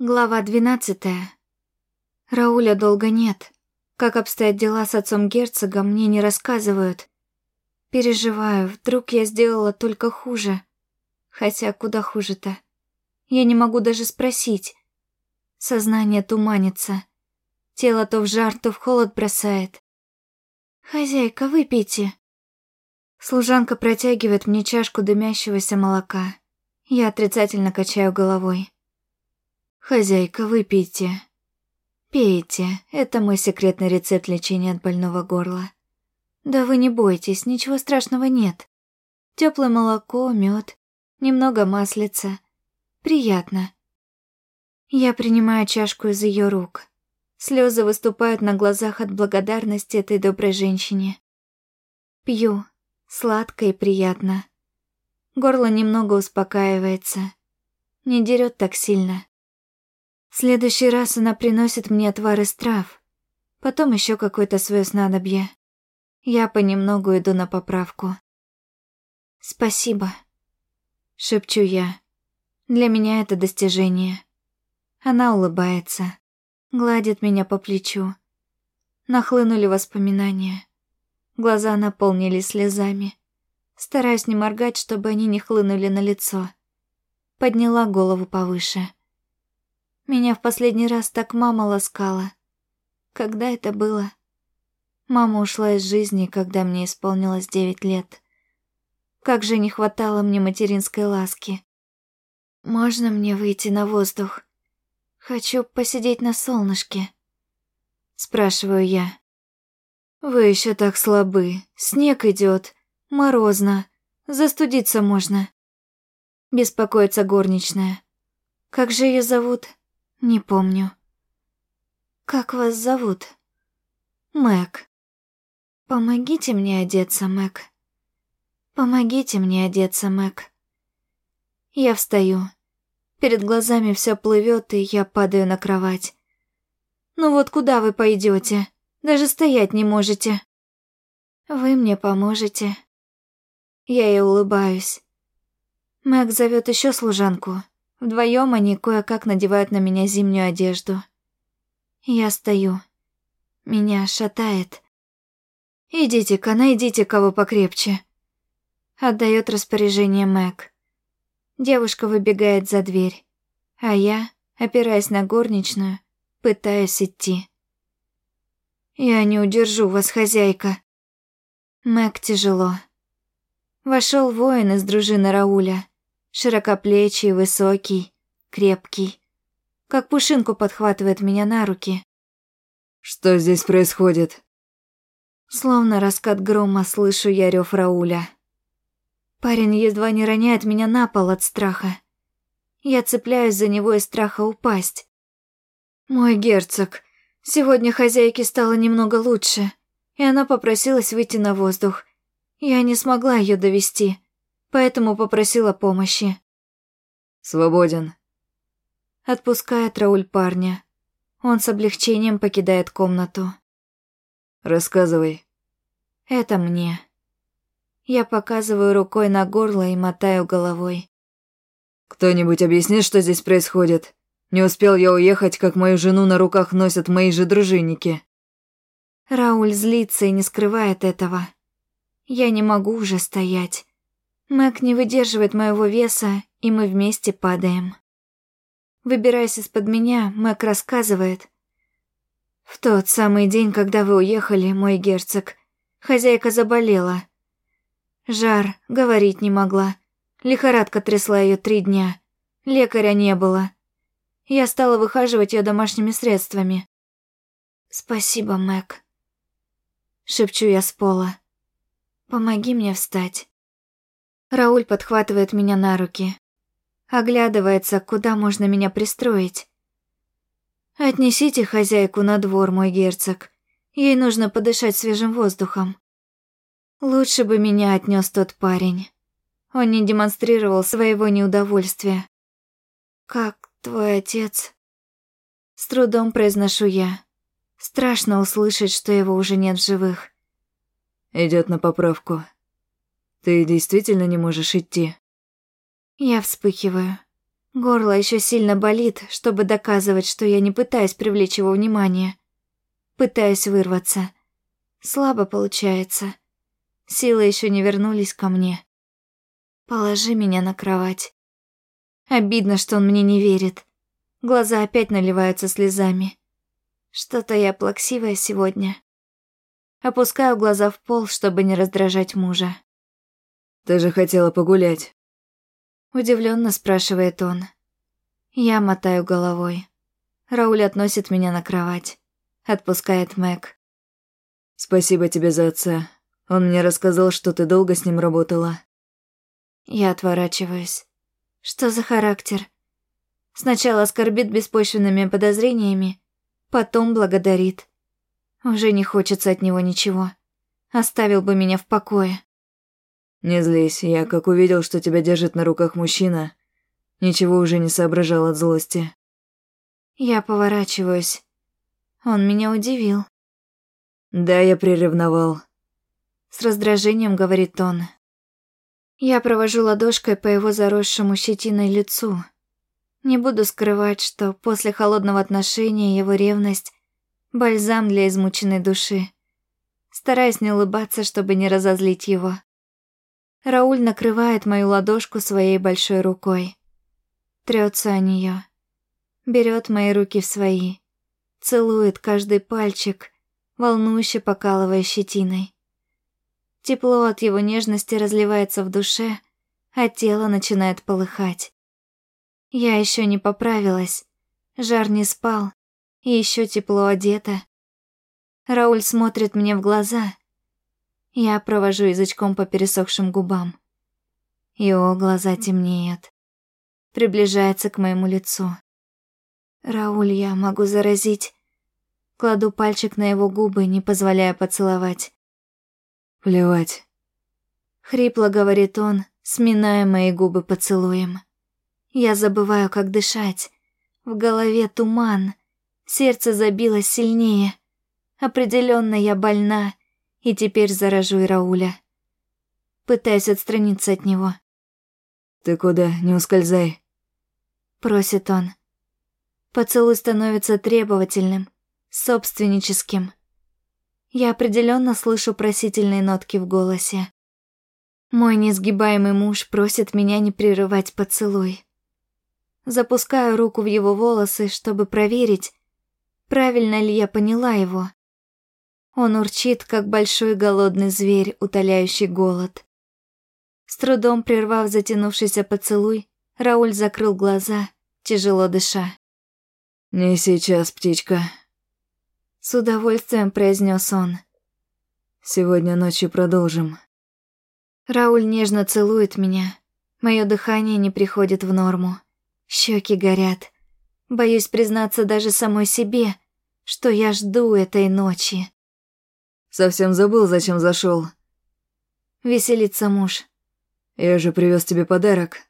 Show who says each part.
Speaker 1: Глава двенадцатая. Рауля долго нет. Как обстоят дела с отцом герцога, мне не рассказывают. Переживаю, вдруг я сделала только хуже. Хотя куда хуже-то? Я не могу даже спросить. Сознание туманится. Тело то в жар, то в холод бросает. «Хозяйка, выпейте». Служанка протягивает мне чашку дымящегося молока. Я отрицательно качаю головой. «Хозяйка, выпейте. Пейте, это мой секретный рецепт лечения от больного горла. Да вы не бойтесь, ничего страшного нет. Теплое молоко, мед, немного маслица. Приятно». Я принимаю чашку из ее рук. Слезы выступают на глазах от благодарности этой доброй женщине. Пью, сладко и приятно. Горло немного успокаивается. Не дерет так сильно. В следующий раз она приносит мне отвар из трав, потом еще какое-то свое снадобье. Я понемногу иду на поправку. «Спасибо», — шепчу я. «Для меня это достижение». Она улыбается, гладит меня по плечу. Нахлынули воспоминания. Глаза наполнились слезами. Стараюсь не моргать, чтобы они не хлынули на лицо. Подняла голову повыше. Меня в последний раз так мама ласкала. Когда это было? Мама ушла из жизни, когда мне исполнилось девять лет. Как же не хватало мне материнской ласки. Можно мне выйти на воздух? Хочу посидеть на солнышке. Спрашиваю я. Вы еще так слабы. Снег идет, морозно, застудиться можно. Беспокоится горничная. Как же ее зовут? Не помню. Как вас зовут? Мэг. Помогите мне одеться, Мэг. Помогите мне одеться, Мэг. Я встаю. Перед глазами все плывет, и я падаю на кровать. Ну вот куда вы пойдете? Даже стоять не можете. Вы мне поможете. Я ей улыбаюсь. Мэг зовет еще служанку. Вдвоем они кое-как надевают на меня зимнюю одежду. Я стою. Меня шатает. «Идите-ка, найдите кого покрепче», — отдает распоряжение Мэг. Девушка выбегает за дверь, а я, опираясь на горничную, пытаюсь идти. «Я не удержу вас, хозяйка». Мэг тяжело. Вошел воин из дружины Рауля, широкоплечий, высокий, крепкий. Как пушинку подхватывает меня на руки.
Speaker 2: «Что здесь происходит?»
Speaker 1: Словно раскат грома слышу я рев Рауля. Парень едва не роняет меня на пол от страха. Я цепляюсь за него из страха упасть. «Мой герцог, сегодня хозяйке стало немного лучше, и она попросилась выйти на воздух. Я не смогла ее довести поэтому попросила помощи.
Speaker 2: «Свободен».
Speaker 1: Отпускает Рауль парня. Он с облегчением покидает комнату.
Speaker 2: «Рассказывай».
Speaker 1: «Это мне». Я показываю рукой на горло и мотаю головой.
Speaker 2: «Кто-нибудь объяснит, что здесь происходит? Не успел я уехать, как мою жену на руках носят мои же дружинники».
Speaker 1: Рауль злится и не скрывает этого. Я не могу уже стоять. Мэг не выдерживает моего веса, и мы вместе падаем. Выбираясь из-под меня, Мэг рассказывает. В тот самый день, когда вы уехали, мой герцог, хозяйка заболела. Жар, говорить не могла. Лихорадка трясла ее три дня. Лекаря не было. Я стала выхаживать ее домашними средствами. «Спасибо, Мэг», — шепчу я с пола. «Помоги мне встать». Рауль подхватывает меня на руки. Оглядывается, куда можно меня пристроить. «Отнесите хозяйку на двор, мой герцог. Ей нужно подышать свежим воздухом». Лучше бы меня отнес тот парень. Он не демонстрировал своего неудовольствия. «Как твой отец?» С трудом произношу я. Страшно услышать, что его уже нет в живых.
Speaker 2: Идет на поправку. Ты действительно не можешь идти?
Speaker 1: Я вспыхиваю. Горло еще сильно болит, чтобы доказывать, что я не пытаюсь привлечь его внимание. Пытаюсь вырваться. Слабо получается. Силы еще не вернулись ко мне. Положи меня на кровать. Обидно, что он мне не верит. Глаза опять наливаются слезами. Что-то я плаксивая сегодня. Опускаю глаза в пол, чтобы не раздражать мужа.
Speaker 2: «Ты же хотела погулять».
Speaker 1: Удивленно спрашивает он. Я мотаю головой. Рауль относит меня на кровать. Отпускает Мэг.
Speaker 2: «Спасибо тебе за отца. Он мне рассказал, что ты долго с ним работала».
Speaker 1: Я отворачиваюсь. Что за характер? Сначала оскорбит беспочвенными подозрениями, потом благодарит. Уже не хочется от него ничего. Оставил бы меня в покое.
Speaker 2: «Не злись, я как увидел, что тебя держит на руках мужчина, ничего уже не соображал от злости».
Speaker 1: Я поворачиваюсь. Он меня удивил.
Speaker 2: «Да, я приревновал».
Speaker 1: С раздражением говорит он. Я провожу ладошкой по его заросшему щетиной лицу. Не буду скрывать, что после холодного отношения его ревность — бальзам для измученной души. Стараюсь не улыбаться, чтобы не разозлить его. Рауль накрывает мою ладошку своей большой рукой. Трется о нее. Берет мои руки в свои. Целует каждый пальчик, волнующе покалывая щетиной. Тепло от его нежности разливается в душе, а тело начинает полыхать. Я еще не поправилась, жар не спал, и еще тепло одета. Рауль смотрит мне в глаза. Я провожу язычком по пересохшим губам. Его глаза темнеют. Приближается к моему лицу. Рауль, я могу заразить. Кладу пальчик на его губы, не позволяя поцеловать.
Speaker 2: Плевать.
Speaker 1: Хрипло говорит он, сминая мои губы поцелуем. Я забываю, как дышать. В голове туман. Сердце забилось сильнее. Определенно я больна, и теперь заражу и Рауля. Пытаюсь отстраниться от него.
Speaker 2: «Ты куда? Не ускользай», —
Speaker 1: просит он. Поцелуй становится требовательным, собственническим. Я определенно слышу просительные нотки в голосе. Мой несгибаемый муж просит меня не прерывать поцелуй. Запускаю руку в его волосы, чтобы проверить, правильно ли я поняла его. Он урчит, как большой голодный зверь, утоляющий голод. С трудом прервав затянувшийся поцелуй, Рауль закрыл глаза, тяжело дыша.
Speaker 2: «Не сейчас, птичка»,
Speaker 1: с удовольствием произнес он.
Speaker 2: Сегодня ночью продолжим.
Speaker 1: Рауль нежно целует меня. Мое дыхание не приходит в норму. Щеки горят. Боюсь признаться даже самой себе, что я жду этой ночи.
Speaker 2: Совсем забыл, зачем зашел.
Speaker 1: Веселится муж.
Speaker 2: Я же привез тебе подарок.